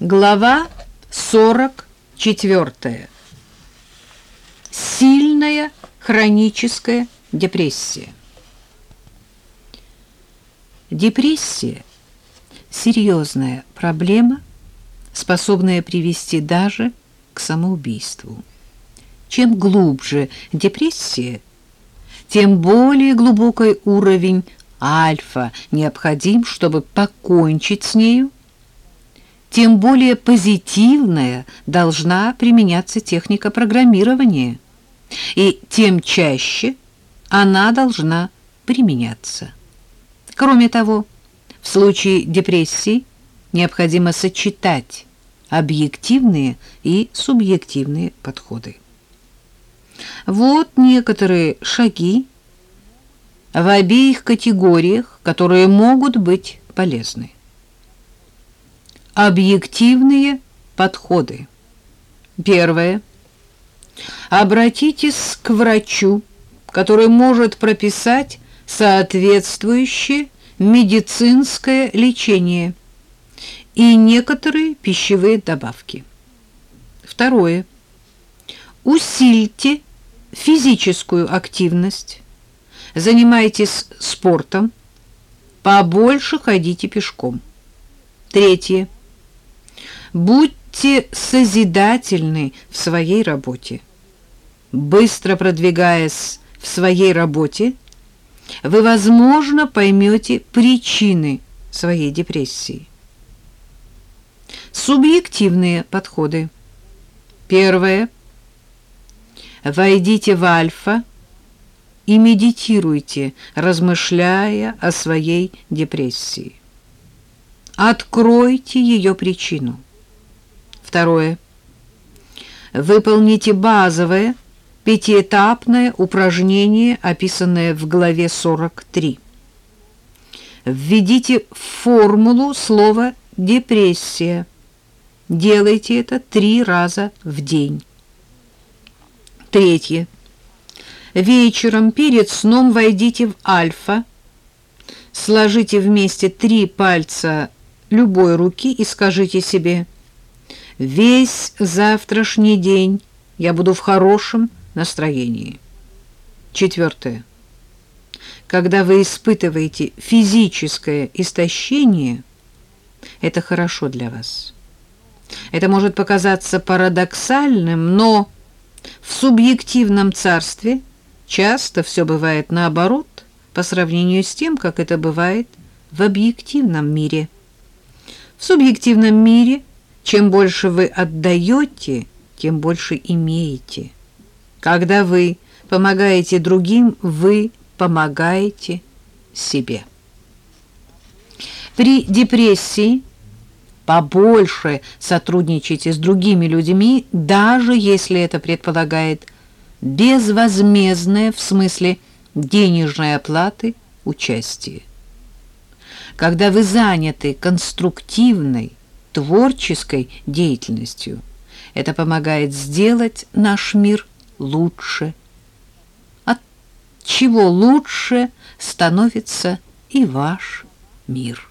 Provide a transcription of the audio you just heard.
Глава 44. Сильная хроническая депрессия. Депрессия – серьезная проблема, способная привести даже к самоубийству. Чем глубже депрессия, тем более глубокий уровень альфа необходим, чтобы покончить с нею тем более позитивная должна применяться техника программирования, и тем чаще она должна применяться. Кроме того, в случае депрессии необходимо сочетать объективные и субъективные подходы. Вот некоторые шаги в обеих категориях, которые могут быть полезны. Объективные подходы. Первое. Обратитесь к врачу, который может прописать соответствующее медицинское лечение и некоторые пищевые добавки. Второе. Усильте физическую активность, занимайтесь спортом, побольше ходите пешком. Третье. Будьте созидательны в своей работе. Быстро продвигаясь в своей работе, вы, возможно, поймете причины своей депрессии. Субъективные подходы. Первое. Войдите в альфа и медитируйте, размышляя о своей депрессии. Откройте ее причину. Второе. Выполните базовое пятиэтапное упражнение, описанное в главе 43. Введите формулу слова «депрессия». Делайте это три раза в день. Третье. Вечером перед сном войдите в альфа, сложите вместе три пальца любой руки и скажите себе – Весь завтрашний день я буду в хорошем настроении. Четвертое. Когда вы испытываете физическое истощение, это хорошо для вас. Это может показаться парадоксальным, но в субъективном царстве часто все бывает наоборот по сравнению с тем, как это бывает в объективном мире. В субъективном мире – чем больше вы отдаете, тем больше имеете. Когда вы помогаете другим, вы помогаете себе. При депрессии побольше сотрудничайте с другими людьми, даже если это предполагает безвозмездное, в смысле денежной оплаты, участие. Когда вы заняты конструктивной, творческой деятельностью. Это помогает сделать наш мир лучше. От чего лучше становится и ваш мир.